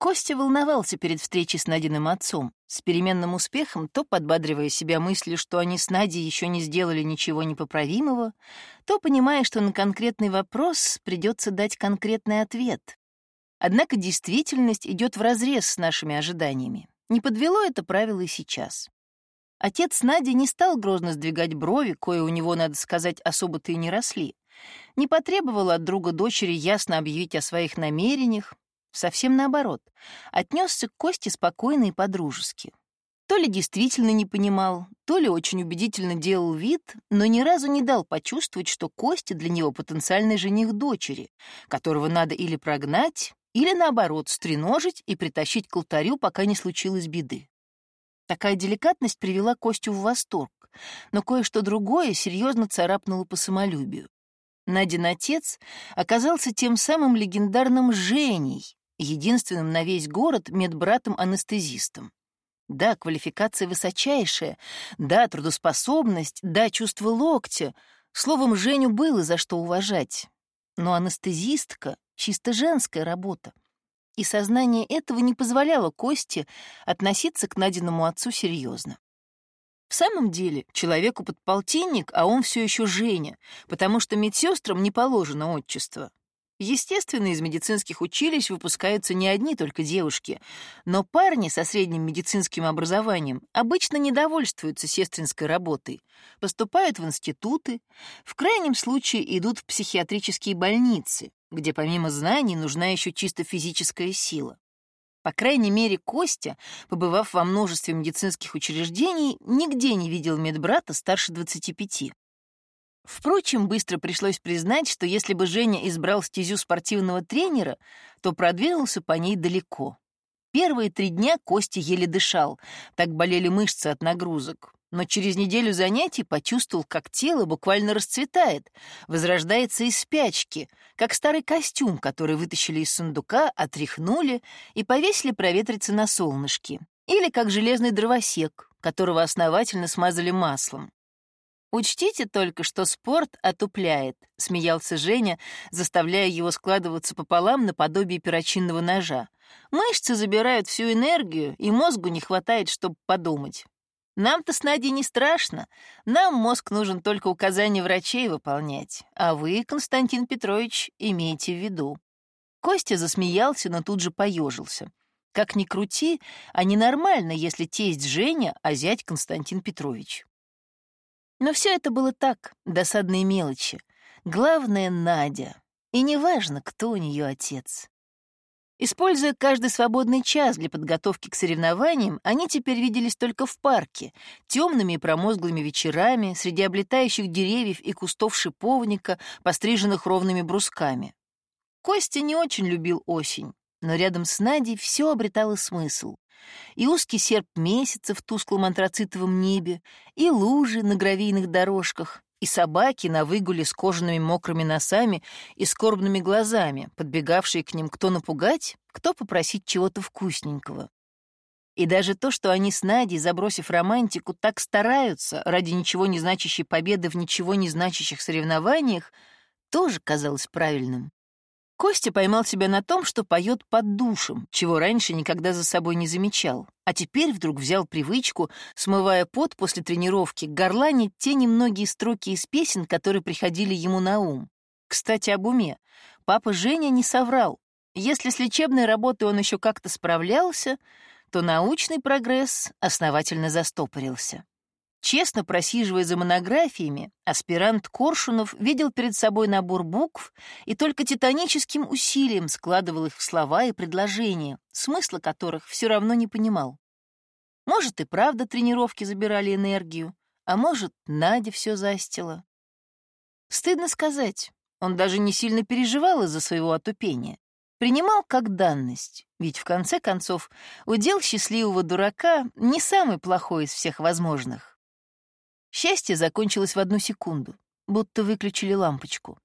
Костя волновался перед встречей с Надиным отцом, с переменным успехом, то подбадривая себя мыслью, что они с Надей еще не сделали ничего непоправимого, то понимая, что на конкретный вопрос придется дать конкретный ответ. Однако действительность идет вразрез с нашими ожиданиями. Не подвело это правило и сейчас. Отец Нади не стал грозно сдвигать брови, кое у него, надо сказать, особо-то и не росли. Не потребовал от друга дочери ясно объявить о своих намерениях, Совсем наоборот. Отнесся к Косте спокойно и подружески. То ли действительно не понимал, то ли очень убедительно делал вид, но ни разу не дал почувствовать, что Костя для него потенциальный жених дочери, которого надо или прогнать, или, наоборот, стреножить и притащить к алтарю, пока не случилось беды. Такая деликатность привела Костю в восторг, но кое-что другое серьезно царапнуло по самолюбию. Надин отец оказался тем самым легендарным Женей, единственным на весь город медбратом-анестезистом. Да, квалификация высочайшая, да, трудоспособность, да, чувство локтя. Словом, Женю было за что уважать. Но анестезистка — чисто женская работа. И сознание этого не позволяло Косте относиться к Надиному отцу серьезно. В самом деле, человеку под полтинник, а он все еще Женя, потому что медсестрам не положено отчество. Естественно, из медицинских училищ выпускаются не одни только девушки, но парни со средним медицинским образованием обычно недовольствуются сестринской работой, поступают в институты, в крайнем случае идут в психиатрические больницы, где помимо знаний нужна еще чисто физическая сила. По крайней мере, Костя, побывав во множестве медицинских учреждений, нигде не видел медбрата старше 25. Впрочем, быстро пришлось признать, что если бы Женя избрал стезю спортивного тренера, то продвинулся по ней далеко. Первые три дня Костя еле дышал, так болели мышцы от нагрузок. Но через неделю занятий почувствовал, как тело буквально расцветает, возрождается из спячки, как старый костюм, который вытащили из сундука, отряхнули и повесили проветриться на солнышке. Или как железный дровосек, которого основательно смазали маслом. «Учтите только, что спорт отупляет», — смеялся Женя, заставляя его складываться пополам наподобие перочинного ножа. «Мышцы забирают всю энергию, и мозгу не хватает, чтобы подумать. Нам-то с Надей не страшно. Нам мозг нужен только указания врачей выполнять. А вы, Константин Петрович, имейте в виду». Костя засмеялся, но тут же поежился. Как ни крути, а ненормально, если тесть Женя, а зять Константин Петрович. Но все это было так, досадные мелочи. Главное — Надя. И неважно, кто у нее отец. Используя каждый свободный час для подготовки к соревнованиям, они теперь виделись только в парке, темными и промозглыми вечерами, среди облетающих деревьев и кустов шиповника, постриженных ровными брусками. Костя не очень любил осень, но рядом с Надей все обретало смысл и узкий серп месяца в тусклом антрацитовом небе, и лужи на гравийных дорожках, и собаки на выгуле с кожаными мокрыми носами и скорбными глазами, подбегавшие к ним кто напугать, кто попросить чего-то вкусненького. И даже то, что они с Надей, забросив романтику, так стараются ради ничего не значащей победы в ничего не значащих соревнованиях, тоже казалось правильным. Костя поймал себя на том, что поет под душем, чего раньше никогда за собой не замечал, а теперь вдруг взял привычку, смывая пот после тренировки, горланить те немногие строки из песен, которые приходили ему на ум. Кстати, об уме. Папа Женя не соврал. Если с лечебной работой он еще как-то справлялся, то научный прогресс основательно застопорился. Честно просиживая за монографиями, аспирант Коршунов видел перед собой набор букв и только титаническим усилием складывал их в слова и предложения, смысла которых все равно не понимал. Может, и правда тренировки забирали энергию, а может, Надя все застила. Стыдно сказать, он даже не сильно переживал из-за своего отупения. Принимал как данность, ведь в конце концов удел счастливого дурака не самый плохой из всех возможных. Счастье закончилось в одну секунду, будто выключили лампочку.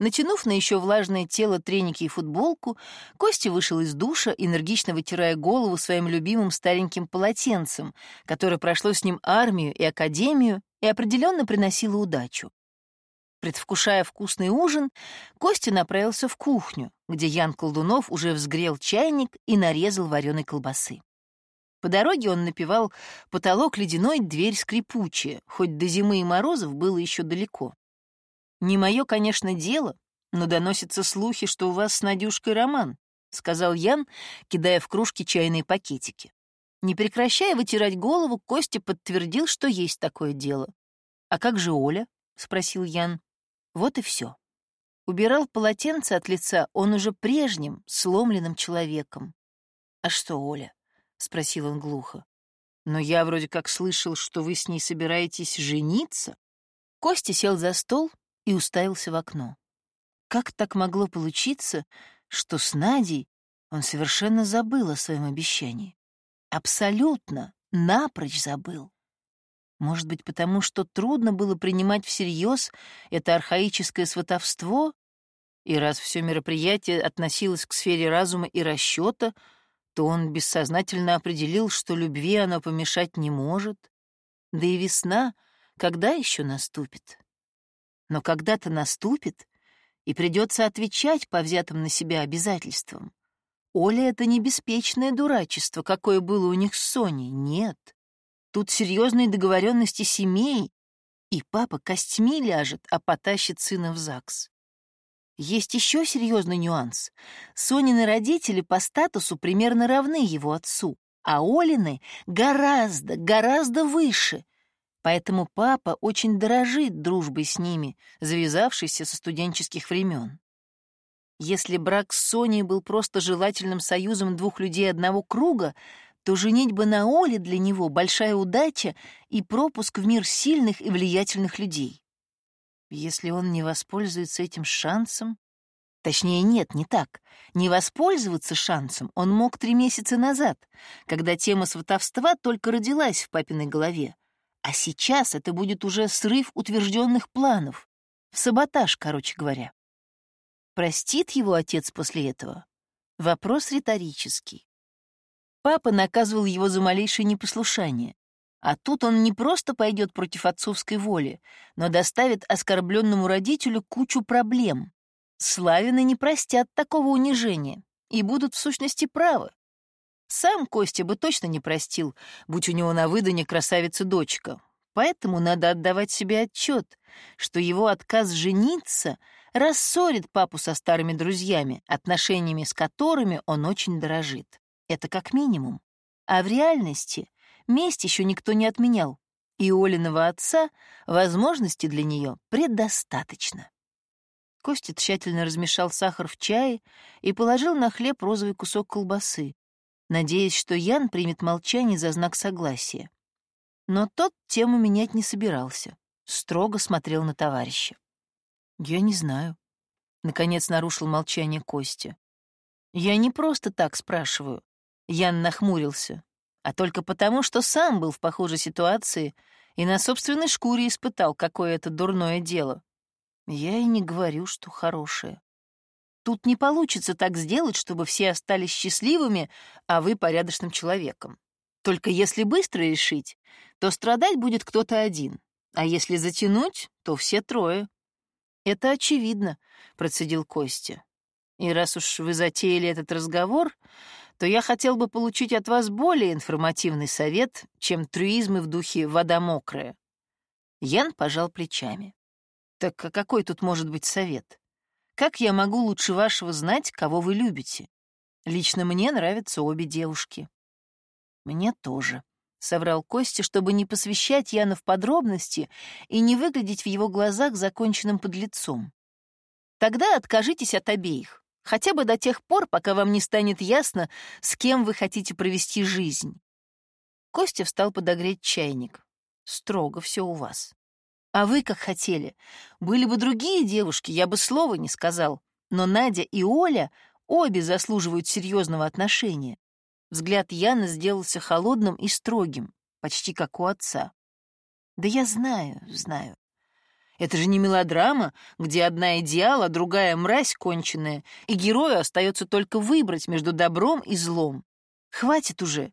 Натянув на еще влажное тело треники и футболку, Костя вышел из душа, энергично вытирая голову своим любимым стареньким полотенцем, которое прошло с ним армию и академию и определенно приносило удачу. Предвкушая вкусный ужин, Костя направился в кухню, где Ян Колдунов уже взгрел чайник и нарезал вареной колбасы. По дороге он напевал «Потолок ледяной, дверь скрипучая», хоть до зимы и морозов было еще далеко. «Не мое, конечно, дело, но доносятся слухи, что у вас с Надюшкой роман», — сказал Ян, кидая в кружки чайные пакетики. Не прекращая вытирать голову, Костя подтвердил, что есть такое дело. «А как же Оля?» — спросил Ян. Вот и все. Убирал полотенце от лица он уже прежним, сломленным человеком. «А что, Оля?» — спросил он глухо. «Но я вроде как слышал, что вы с ней собираетесь жениться». Костя сел за стол и уставился в окно. Как так могло получиться, что с Надей он совершенно забыл о своем обещании? Абсолютно, напрочь забыл. Может быть, потому что трудно было принимать всерьез это архаическое сватовство? И раз все мероприятие относилось к сфере разума и расчета, то он бессознательно определил, что любви оно помешать не может. Да и весна когда еще наступит? Но когда-то наступит, и придется отвечать по взятым на себя обязательствам. Оля — это не беспечное дурачество, какое было у них с Соней, нет. Тут серьезные договоренности семей, и папа костьми ляжет, а потащит сына в ЗАГС. Есть еще серьезный нюанс. Сонины родители по статусу примерно равны его отцу, а Олины гораздо, гораздо выше. Поэтому папа очень дорожит дружбой с ними, завязавшейся со студенческих времен. Если брак с Соней был просто желательным союзом двух людей одного круга, то женитьба на Оле для него — большая удача и пропуск в мир сильных и влиятельных людей. Если он не воспользуется этим шансом... Точнее, нет, не так. Не воспользоваться шансом он мог три месяца назад, когда тема сватовства только родилась в папиной голове. А сейчас это будет уже срыв утвержденных планов. Саботаж, короче говоря. Простит его отец после этого? Вопрос риторический. Папа наказывал его за малейшее непослушание. А тут он не просто пойдет против отцовской воли, но доставит оскорбленному родителю кучу проблем. Славины не простят такого унижения и будут в сущности правы. Сам Костя бы точно не простил, будь у него на выдане красавица-дочка. Поэтому надо отдавать себе отчет, что его отказ жениться рассорит папу со старыми друзьями, отношениями с которыми он очень дорожит. Это как минимум. А в реальности месть еще никто не отменял, и Олиного отца возможности для нее предостаточно. Костя тщательно размешал сахар в чае и положил на хлеб розовый кусок колбасы, надеясь, что Ян примет молчание за знак согласия. Но тот тему менять не собирался, строго смотрел на товарища. «Я не знаю», — наконец нарушил молчание Костя. «Я не просто так спрашиваю. Ян нахмурился, а только потому, что сам был в похожей ситуации и на собственной шкуре испытал, какое это дурное дело. Я и не говорю, что хорошее. Тут не получится так сделать, чтобы все остались счастливыми, а вы порядочным человеком. Только если быстро решить, то страдать будет кто-то один, а если затянуть, то все трое. Это очевидно, процедил Костя. И раз уж вы затеяли этот разговор, то я хотел бы получить от вас более информативный совет, чем трюизмы в духе «вода мокрая». Ян пожал плечами. Так а какой тут может быть совет? Как я могу лучше вашего знать, кого вы любите? Лично мне нравятся обе девушки. Мне тоже, — соврал Костя, чтобы не посвящать Яна в подробности и не выглядеть в его глазах законченным подлецом. Тогда откажитесь от обеих. Хотя бы до тех пор, пока вам не станет ясно, с кем вы хотите провести жизнь. Костя встал подогреть чайник. Строго все у вас. А вы как хотели. Были бы другие девушки, я бы слова не сказал. Но Надя и Оля обе заслуживают серьезного отношения. Взгляд Яны сделался холодным и строгим, почти как у отца. Да я знаю, знаю. Это же не мелодрама, где одна идеал, а другая мразь конченая, и герою остается только выбрать между добром и злом. Хватит уже.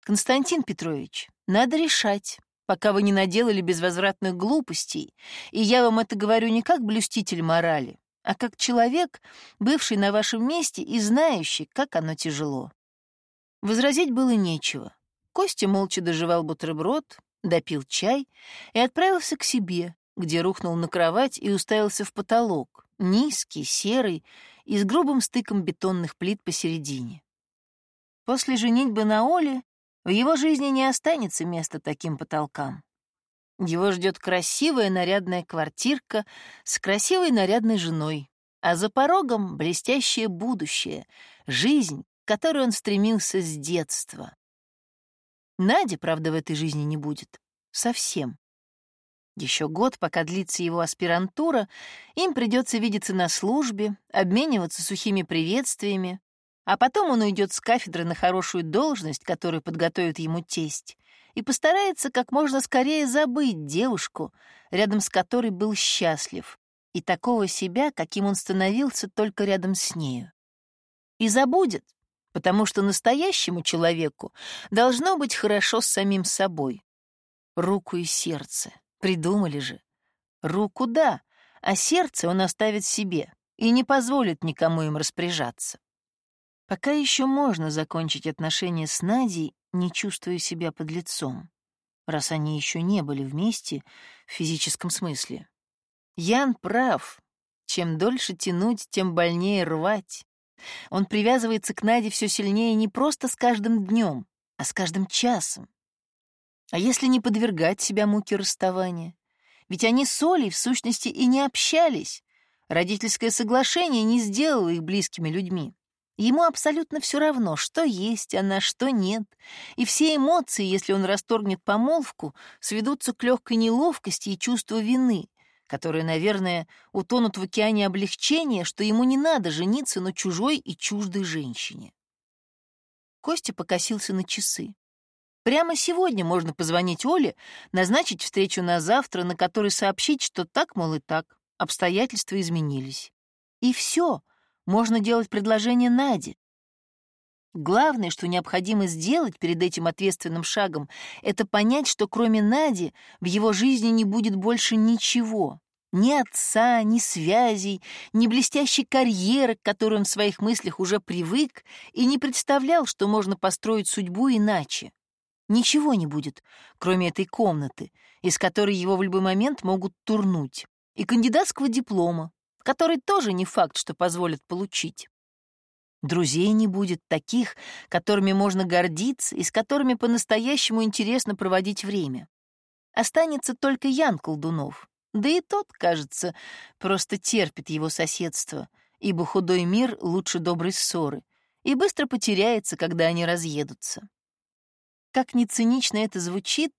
Константин Петрович, надо решать, пока вы не наделали безвозвратных глупостей, и я вам это говорю не как блюститель морали, а как человек, бывший на вашем месте и знающий, как оно тяжело. Возразить было нечего. Костя молча доживал бутерброд, допил чай и отправился к себе, где рухнул на кровать и уставился в потолок, низкий, серый и с грубым стыком бетонных плит посередине. После женитьбы на Оле в его жизни не останется места таким потолкам. Его ждет красивая нарядная квартирка с красивой нарядной женой, а за порогом блестящее будущее, жизнь, к которой он стремился с детства. Нади, правда, в этой жизни не будет. Совсем. Еще год, пока длится его аспирантура, им придется видеться на службе, обмениваться сухими приветствиями, а потом он уйдет с кафедры на хорошую должность, которую подготовит ему тесть, и постарается как можно скорее забыть девушку, рядом с которой был счастлив, и такого себя, каким он становился только рядом с нею. И забудет, потому что настоящему человеку должно быть хорошо с самим собой. Руку и сердце. Придумали же. Руку — да, а сердце он оставит себе и не позволит никому им распоряжаться. Пока еще можно закончить отношения с Надей, не чувствуя себя под лицом, раз они еще не были вместе в физическом смысле. Ян прав. Чем дольше тянуть, тем больнее рвать. Он привязывается к Наде все сильнее не просто с каждым днем, а с каждым часом. А если не подвергать себя муке расставания? Ведь они с Олей, в сущности, и не общались. Родительское соглашение не сделало их близкими людьми. Ему абсолютно все равно, что есть она, что нет. И все эмоции, если он расторгнет помолвку, сведутся к легкой неловкости и чувству вины, которые, наверное, утонут в океане облегчения, что ему не надо жениться на чужой и чуждой женщине. Костя покосился на часы. Прямо сегодня можно позвонить Оле, назначить встречу на завтра, на которой сообщить, что так, мол, и так, обстоятельства изменились. И все, можно делать предложение Наде. Главное, что необходимо сделать перед этим ответственным шагом, это понять, что кроме Нади в его жизни не будет больше ничего. Ни отца, ни связей, ни блестящей карьеры, к которой он в своих мыслях уже привык и не представлял, что можно построить судьбу иначе. Ничего не будет, кроме этой комнаты, из которой его в любой момент могут турнуть, и кандидатского диплома, который тоже не факт, что позволят получить. Друзей не будет таких, которыми можно гордиться и с которыми по-настоящему интересно проводить время. Останется только Ян Колдунов, да и тот, кажется, просто терпит его соседство, ибо худой мир лучше доброй ссоры, и быстро потеряется, когда они разъедутся. Как ни цинично это звучит,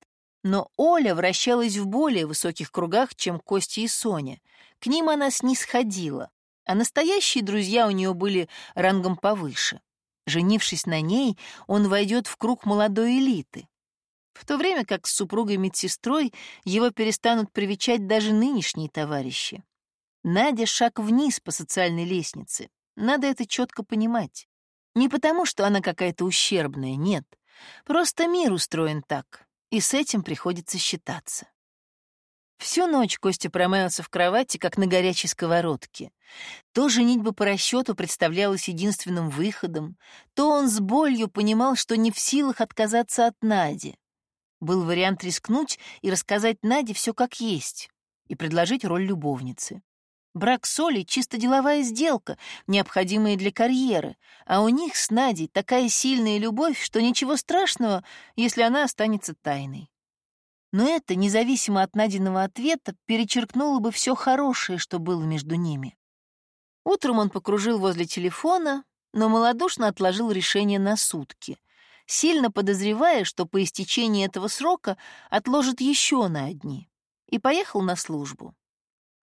но Оля вращалась в более высоких кругах, чем Костя и Соня. К ним она снисходила, а настоящие друзья у нее были рангом повыше. Женившись на ней, он войдет в круг молодой элиты. В то время как с супругой-медсестрой его перестанут привечать даже нынешние товарищи. Надя — шаг вниз по социальной лестнице. Надо это четко понимать. Не потому, что она какая-то ущербная, нет. Просто мир устроен так, и с этим приходится считаться. Всю ночь Костя промаялся в кровати, как на горячей сковородке. То женитьба по расчету представлялась единственным выходом, то он с болью понимал, что не в силах отказаться от Нади. Был вариант рискнуть и рассказать Наде все как есть и предложить роль любовницы. Брак с Олей — чисто деловая сделка, необходимая для карьеры, а у них с Надей такая сильная любовь, что ничего страшного, если она останется тайной. Но это, независимо от Надиного ответа, перечеркнуло бы все хорошее, что было между ними. Утром он покружил возле телефона, но малодушно отложил решение на сутки, сильно подозревая, что по истечении этого срока отложит еще на одни, и поехал на службу.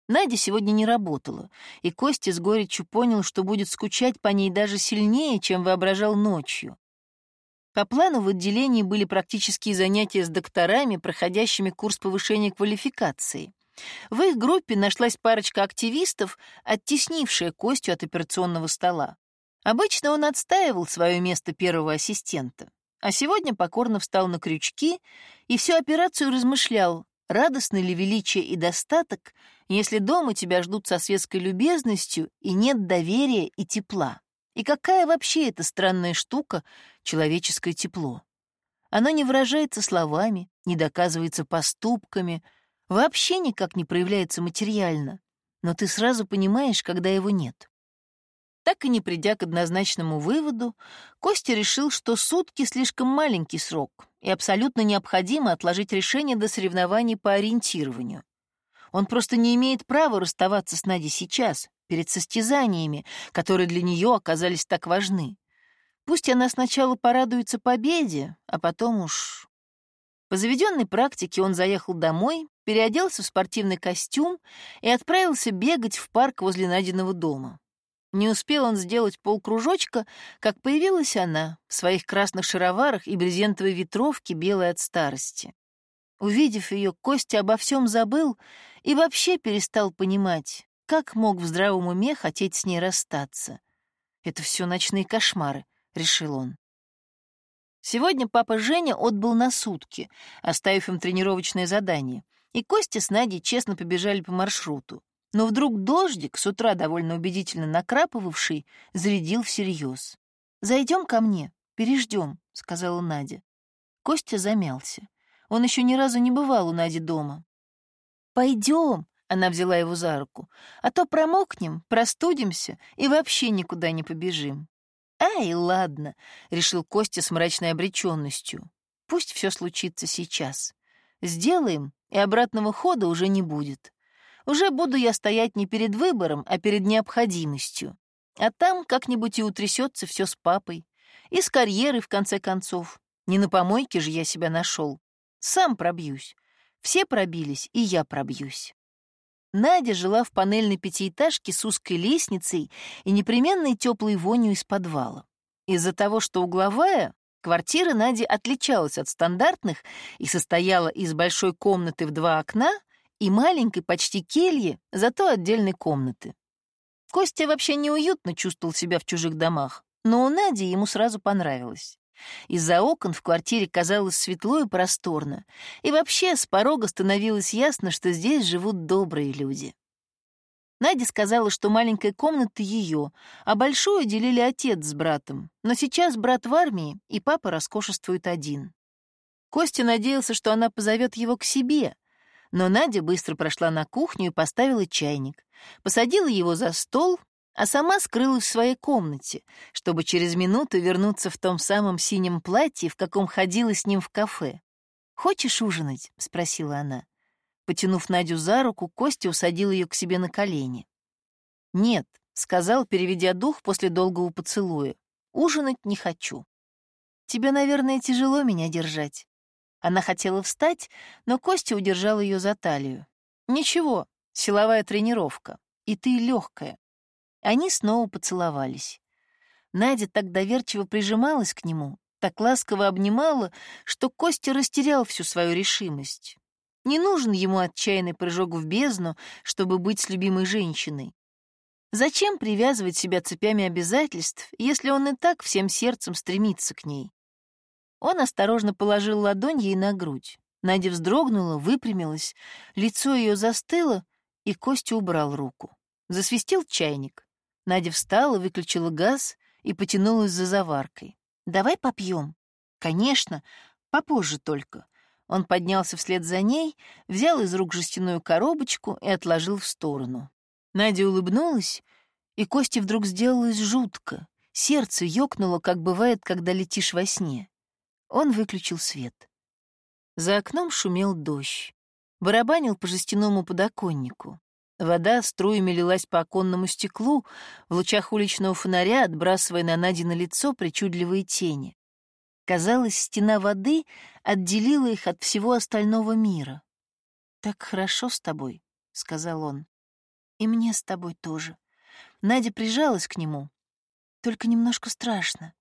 Надя сегодня не работала, и Костя с горечью понял, что будет скучать по ней даже сильнее, чем воображал ночью. По плану в отделении были практические занятия с докторами, проходящими курс повышения квалификации. В их группе нашлась парочка активистов, оттеснившая Костю от операционного стола. Обычно он отстаивал свое место первого ассистента. А сегодня покорно встал на крючки и всю операцию размышлял, радостно ли величие и достаток, если дома тебя ждут со светской любезностью и нет доверия и тепла. И какая вообще эта странная штука — человеческое тепло? Оно не выражается словами, не доказывается поступками, вообще никак не проявляется материально, но ты сразу понимаешь, когда его нет. Так и не придя к однозначному выводу, Костя решил, что сутки — слишком маленький срок, и абсолютно необходимо отложить решение до соревнований по ориентированию. Он просто не имеет права расставаться с Надей сейчас, перед состязаниями, которые для нее оказались так важны. Пусть она сначала порадуется победе, а потом уж... По заведенной практике он заехал домой, переоделся в спортивный костюм и отправился бегать в парк возле Надиного дома. Не успел он сделать полкружочка, как появилась она в своих красных шароварах и брезентовой ветровке, белой от старости. Увидев ее, Костя обо всем забыл и вообще перестал понимать, как мог в здравом уме хотеть с ней расстаться. Это все ночные кошмары, — решил он. Сегодня папа Женя отбыл на сутки, оставив им тренировочное задание, и Костя с Надей честно побежали по маршруту. Но вдруг дождик, с утра довольно убедительно накрапывавший, зарядил всерьез. «Зайдем ко мне, переждем», — сказала Надя. Костя замялся. Он еще ни разу не бывал у Нади дома. «Пойдем», — она взяла его за руку, «а то промокнем, простудимся и вообще никуда не побежим». «Ай, ладно», — решил Костя с мрачной обреченностью. «Пусть все случится сейчас. Сделаем, и обратного хода уже не будет. Уже буду я стоять не перед выбором, а перед необходимостью. А там как-нибудь и утрясется все с папой. И с карьерой, в конце концов. Не на помойке же я себя нашел. Сам пробьюсь. Все пробились, и я пробьюсь. Надя жила в панельной пятиэтажке с узкой лестницей и непременной теплой вонью из подвала. Из-за того, что угловая, квартира Нади отличалась от стандартных и состояла из большой комнаты в два окна и маленькой, почти кельи, зато отдельной комнаты. Костя вообще неуютно чувствовал себя в чужих домах, но у Нади ему сразу понравилось. Из-за окон в квартире казалось светло и просторно, и вообще с порога становилось ясно, что здесь живут добрые люди. Надя сказала, что маленькая комната ее, а большую делили отец с братом, но сейчас брат в армии, и папа роскошествует один. Костя надеялся, что она позовет его к себе, но Надя быстро прошла на кухню и поставила чайник, посадила его за стол, а сама скрылась в своей комнате, чтобы через минуту вернуться в том самом синем платье, в каком ходила с ним в кафе. «Хочешь ужинать?» — спросила она. Потянув Надю за руку, Костя усадил ее к себе на колени. «Нет», — сказал, переведя дух после долгого поцелуя, — «ужинать не хочу». «Тебе, наверное, тяжело меня держать». Она хотела встать, но Костя удержал ее за талию. «Ничего, силовая тренировка, и ты легкая». Они снова поцеловались. Надя так доверчиво прижималась к нему, так ласково обнимала, что Костя растерял всю свою решимость. Не нужен ему отчаянный прыжок в бездну, чтобы быть с любимой женщиной. Зачем привязывать себя цепями обязательств, если он и так всем сердцем стремится к ней? Он осторожно положил ладонь ей на грудь. Надя вздрогнула, выпрямилась, лицо ее застыло, и Костя убрал руку. Засвистел чайник. Надя встала, выключила газ и потянулась за заваркой. «Давай попьем». «Конечно, попозже только». Он поднялся вслед за ней, взял из рук жестяную коробочку и отложил в сторону. Надя улыбнулась, и Косте вдруг сделалось жутко. Сердце ёкнуло, как бывает, когда летишь во сне. Он выключил свет. За окном шумел дождь. Барабанил по жестяному подоконнику. Вода струями лилась по оконному стеклу, в лучах уличного фонаря отбрасывая на Надино лицо причудливые тени. Казалось, стена воды отделила их от всего остального мира. «Так хорошо с тобой», — сказал он. «И мне с тобой тоже». Надя прижалась к нему. «Только немножко страшно».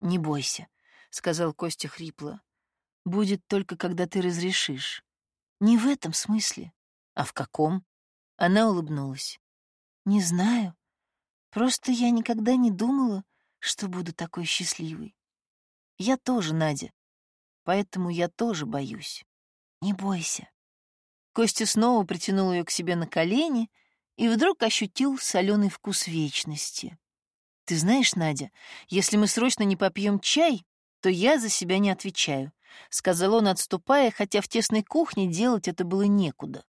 «Не бойся», — сказал Костя хрипло. «Будет только, когда ты разрешишь». «Не в этом смысле». «А в каком?» Она улыбнулась. «Не знаю. Просто я никогда не думала, что буду такой счастливой. Я тоже, Надя. Поэтому я тоже боюсь. Не бойся. Костя снова притянул ее к себе на колени и вдруг ощутил соленый вкус вечности. Ты знаешь, Надя, если мы срочно не попьем чай, то я за себя не отвечаю, сказал он, отступая, хотя в тесной кухне делать это было некуда.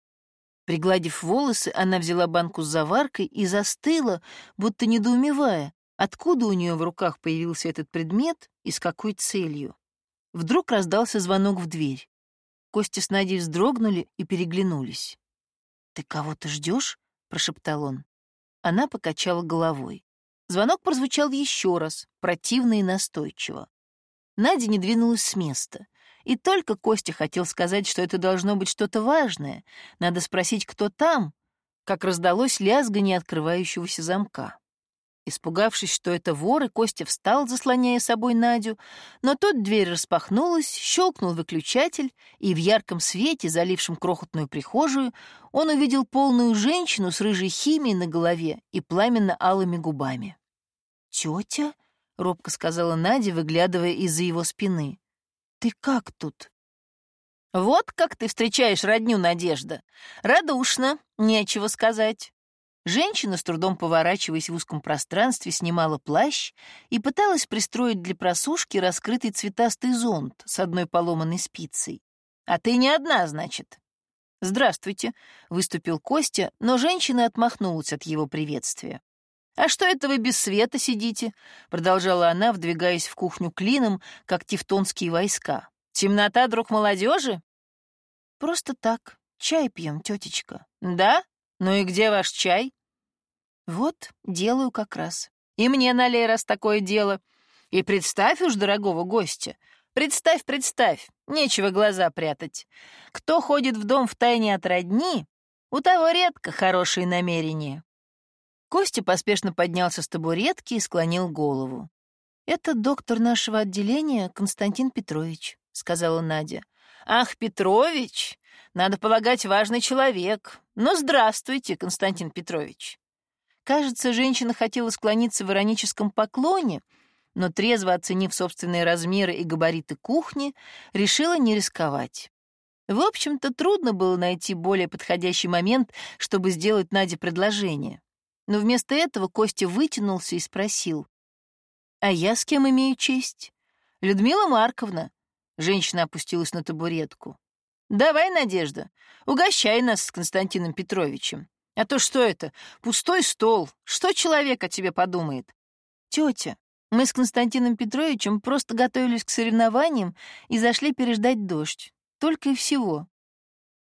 Пригладив волосы, она взяла банку с заваркой и застыла, будто недоумевая, откуда у нее в руках появился этот предмет и с какой целью. Вдруг раздался звонок в дверь. Костя с Надей вздрогнули и переглянулись. «Ты кого-то ждешь? прошептал он. Она покачала головой. Звонок прозвучал еще раз, противно и настойчиво. Надя не двинулась с места. И только Костя хотел сказать, что это должно быть что-то важное, надо спросить, кто там, как раздалось лязгание открывающегося замка. Испугавшись, что это воры, Костя встал, заслоняя собой Надю, но тут дверь распахнулась, щелкнул выключатель, и в ярком свете, залившем крохотную прихожую, он увидел полную женщину с рыжей химией на голове и пламенно-алыми губами. «Тетя?» — робко сказала Надя, выглядывая из-за его спины. «Ты как тут?» «Вот как ты встречаешь родню, Надежда. Радушно, нечего сказать. Женщина, с трудом поворачиваясь в узком пространстве, снимала плащ и пыталась пристроить для просушки раскрытый цветастый зонт с одной поломанной спицей. «А ты не одна, значит?» «Здравствуйте», — выступил Костя, но женщина отмахнулась от его приветствия. «А что это вы без света сидите?» — продолжала она, вдвигаясь в кухню клином, как тевтонские войска. «Темнота, друг молодежи?» «Просто так. Чай пьем, тетечка». «Да? Ну и где ваш чай?» «Вот, делаю как раз. И мне налей, раз такое дело. И представь уж дорогого гостя. Представь, представь, нечего глаза прятать. Кто ходит в дом в тайне от родни, у того редко хорошие намерения». Костя поспешно поднялся с табуретки и склонил голову. «Это доктор нашего отделения Константин Петрович», — сказала Надя. «Ах, Петрович! Надо полагать, важный человек. Ну, здравствуйте, Константин Петрович. Кажется, женщина хотела склониться в ироническом поклоне, но, трезво оценив собственные размеры и габариты кухни, решила не рисковать. В общем-то, трудно было найти более подходящий момент, чтобы сделать Наде предложение. Но вместо этого Костя вытянулся и спросил. «А я с кем имею честь?» «Людмила Марковна». Женщина опустилась на табуретку. Давай, Надежда, угощай нас с Константином Петровичем. А то что это? Пустой стол. Что человек о тебе подумает? Тетя, мы с Константином Петровичем просто готовились к соревнованиям и зашли переждать дождь. Только и всего.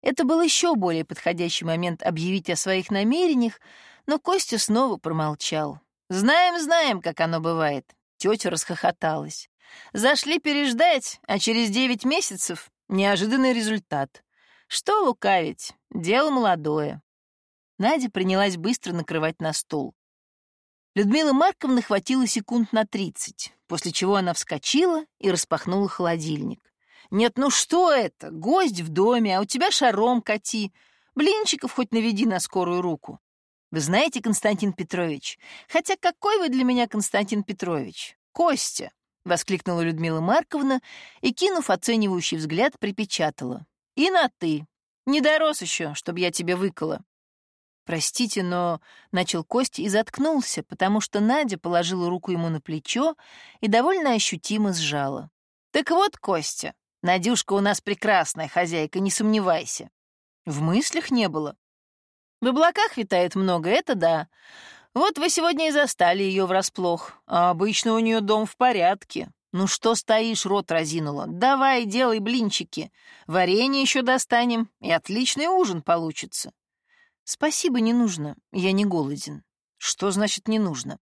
Это был еще более подходящий момент объявить о своих намерениях, но Костя снова промолчал. «Знаем, знаем, как оно бывает». Тетя расхохоталась. «Зашли переждать, а через девять месяцев Неожиданный результат. Что лукавить? Дело молодое. Надя принялась быстро накрывать на стол. Людмила Марковна хватило секунд на тридцать, после чего она вскочила и распахнула холодильник. «Нет, ну что это? Гость в доме, а у тебя шаром кати. Блинчиков хоть наведи на скорую руку. Вы знаете, Константин Петрович, хотя какой вы для меня Константин Петрович? Костя. — воскликнула Людмила Марковна и, кинув оценивающий взгляд, припечатала. «И на «ты». Не дорос еще, чтобы я тебе выкола». «Простите, но...» — начал Костя и заткнулся, потому что Надя положила руку ему на плечо и довольно ощутимо сжала. «Так вот, Костя, Надюшка у нас прекрасная хозяйка, не сомневайся». В мыслях не было. В облаках витает много, это да. Вот вы сегодня и застали ее врасплох. А обычно у нее дом в порядке. Ну что стоишь, рот разинула? Давай, делай блинчики. Варенье еще достанем, и отличный ужин получится. Спасибо, не нужно. Я не голоден. Что значит не нужно?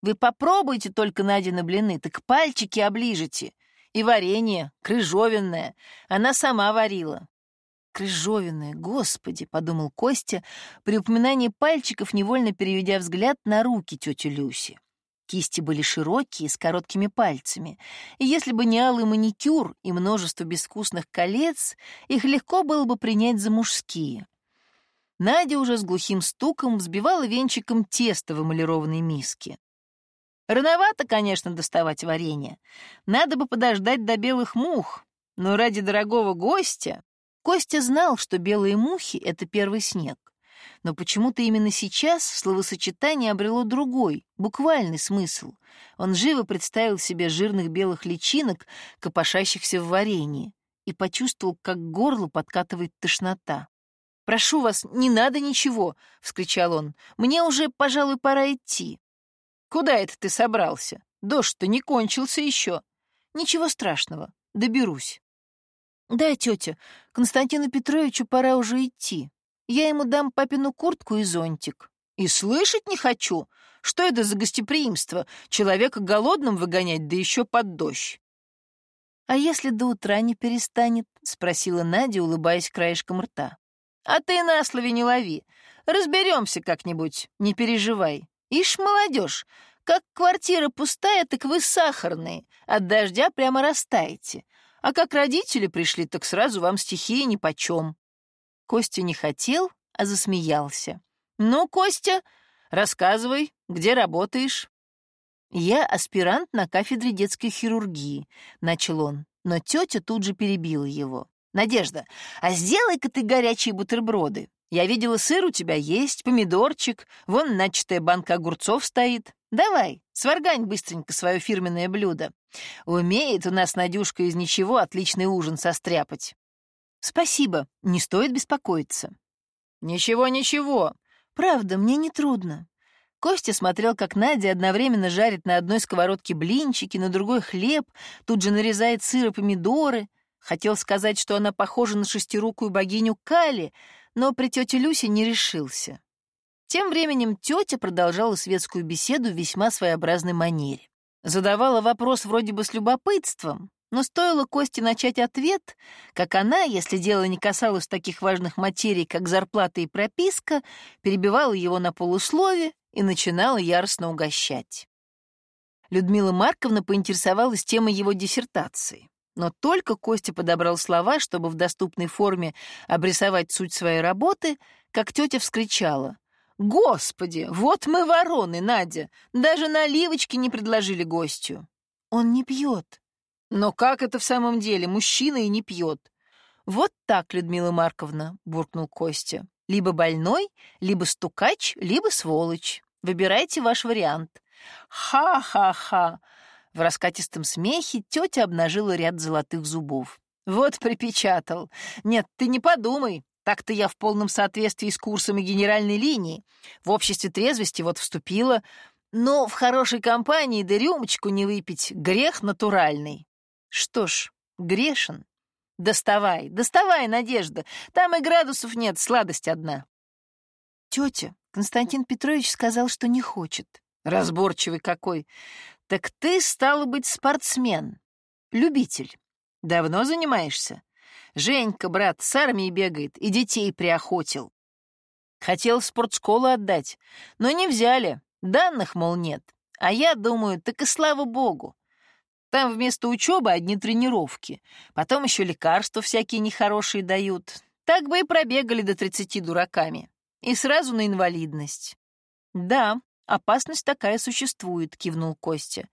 Вы попробуйте только Надины блины, так пальчики оближете. И варенье, крыжовенное, она сама варила. Крыжовенная, господи, — подумал Костя, при упоминании пальчиков невольно переведя взгляд на руки тети Люси. Кисти были широкие, с короткими пальцами, и если бы не алый маникюр и множество безвкусных колец, их легко было бы принять за мужские. Надя уже с глухим стуком взбивала венчиком тесто в эмалированной миске. Рановато, конечно, доставать варенье. Надо бы подождать до белых мух. Но ради дорогого гостя... Костя знал, что белые мухи — это первый снег. Но почему-то именно сейчас словосочетание обрело другой, буквальный смысл. Он живо представил себе жирных белых личинок, копошащихся в варенье, и почувствовал, как к горлу подкатывает тошнота. «Прошу вас, не надо ничего!» — вскричал он. «Мне уже, пожалуй, пора идти». «Куда это ты собрался? Дождь-то не кончился еще». «Ничего страшного, доберусь». «Да, тетя, Константину Петровичу пора уже идти. Я ему дам папину куртку и зонтик». «И слышать не хочу. Что это за гостеприимство? Человека голодным выгонять, да еще под дождь». «А если до утра не перестанет?» — спросила Надя, улыбаясь краешком рта. А ты на слове не лови. Разберемся как-нибудь, не переживай. Ишь, молодежь, как квартира пустая, так вы сахарные. От дождя прямо растаете. А как родители пришли, так сразу вам стихия нипочем. Костя не хотел, а засмеялся. «Ну, Костя, рассказывай, где работаешь?» «Я аспирант на кафедре детской хирургии», — начал он, но тетя тут же перебила его. Надежда, а сделай-ка ты горячие бутерброды. Я видела, сыр у тебя есть, помидорчик, вон начатая банка огурцов стоит. Давай, сваргань быстренько свое фирменное блюдо. Умеет у нас Надюшка из ничего отличный ужин состряпать. Спасибо, не стоит беспокоиться. Ничего, ничего. Правда, мне не трудно. Костя смотрел, как Надя одновременно жарит на одной сковородке блинчики, на другой хлеб, тут же нарезает сыр и помидоры, Хотел сказать, что она похожа на шестирукую богиню Кали, но при тете Люсе не решился. Тем временем тетя продолжала светскую беседу в весьма своеобразной манере. Задавала вопрос вроде бы с любопытством, но стоило Косте начать ответ, как она, если дело не касалось таких важных материй, как зарплата и прописка, перебивала его на полуслове и начинала яростно угощать. Людмила Марковна поинтересовалась темой его диссертации. Но только Костя подобрал слова, чтобы в доступной форме обрисовать суть своей работы, как тетя вскричала. «Господи, вот мы вороны, Надя! Даже наливочки не предложили гостю!» «Он не пьет». «Но как это в самом деле? Мужчина и не пьет». «Вот так, Людмила Марковна», — буркнул Костя. «Либо больной, либо стукач, либо сволочь. Выбирайте ваш вариант». «Ха-ха-ха!» В раскатистом смехе тетя обнажила ряд золотых зубов. «Вот припечатал. Нет, ты не подумай. Так-то я в полном соответствии с курсами генеральной линии. В обществе трезвости вот вступила. Но в хорошей компании да рюмочку не выпить — грех натуральный. Что ж, грешен. Доставай, доставай, Надежда. Там и градусов нет, сладость одна. Тетя, Константин Петрович сказал, что не хочет. Разборчивый какой. Так ты, стало быть, спортсмен, любитель. Давно занимаешься? Женька, брат, с армией бегает и детей приохотил. Хотел в спортшколу отдать, но не взяли. Данных, мол, нет. А я думаю, так и слава богу. Там вместо учебы одни тренировки. Потом еще лекарства всякие нехорошие дают. Так бы и пробегали до тридцати дураками. И сразу на инвалидность. Да, «Опасность такая существует», — кивнул Костя.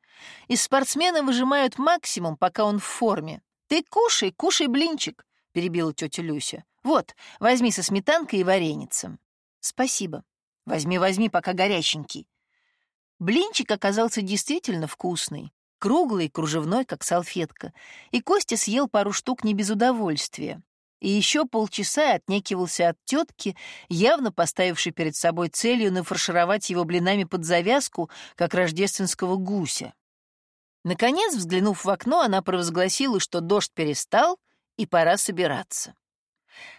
«Из спортсмена выжимают максимум, пока он в форме. Ты кушай, кушай блинчик», — перебила тетя Люся. «Вот, возьми со сметанкой и вареницем». «Спасибо. Возьми, возьми, пока горяченький». Блинчик оказался действительно вкусный, круглый, кружевной, как салфетка, и Костя съел пару штук не без удовольствия и еще полчаса отнекивался от тетки, явно поставившей перед собой целью нафаршировать его блинами под завязку, как рождественского гуся. Наконец, взглянув в окно, она провозгласила, что дождь перестал, и пора собираться.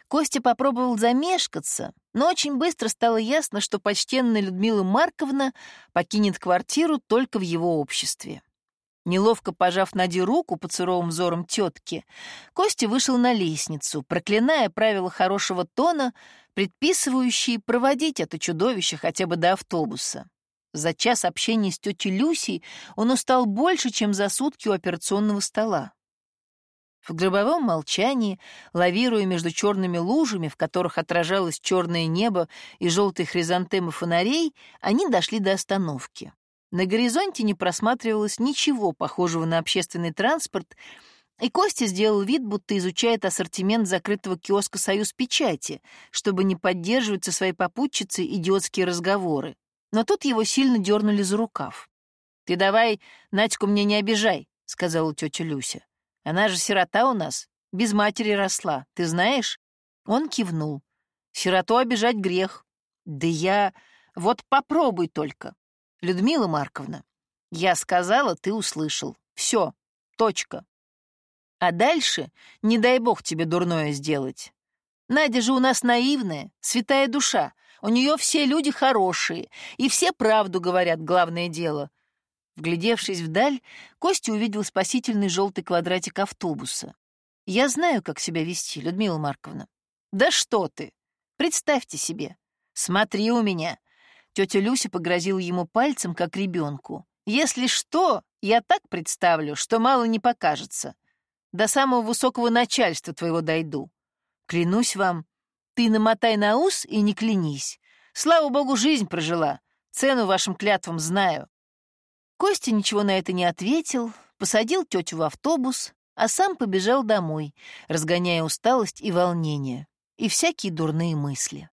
Костя попробовал замешкаться, но очень быстро стало ясно, что почтенная Людмила Марковна покинет квартиру только в его обществе. Неловко пожав Наде руку под суровым взором тетки, Костя вышел на лестницу, проклиная правила хорошего тона, предписывающие проводить это чудовище хотя бы до автобуса. За час общения с тетей Люсей он устал больше, чем за сутки у операционного стола. В гробовом молчании, лавируя между черными лужами, в которых отражалось черное небо и желтые хризантемы фонарей, они дошли до остановки. На горизонте не просматривалось ничего похожего на общественный транспорт, и Костя сделал вид, будто изучает ассортимент закрытого киоска «Союз печати», чтобы не поддерживать со своей попутчицей идиотские разговоры. Но тут его сильно дернули за рукав. «Ты давай Надьку мне не обижай», — сказала тетя Люся. «Она же сирота у нас, без матери росла, ты знаешь?» Он кивнул. «Сироту обижать грех». «Да я... Вот попробуй только. Людмила Марковна, я сказала, ты услышал. Все, точка. А дальше, не дай бог тебе дурное сделать. Надя же у нас наивная, святая душа. У нее все люди хорошие, и все правду говорят, главное дело. Вглядевшись вдаль, Костя увидел спасительный желтый квадратик автобуса. «Я знаю, как себя вести, Людмила Марковна». «Да что ты! Представьте себе! Смотри у меня!» Тетя Люся погрозила ему пальцем, как ребенку. «Если что, я так представлю, что мало не покажется. До самого высокого начальства твоего дойду. Клянусь вам, ты намотай на ус и не клянись. Слава богу, жизнь прожила. Цену вашим клятвам знаю. Костя ничего на это не ответил, посадил тетю в автобус, а сам побежал домой, разгоняя усталость и волнение, и всякие дурные мысли.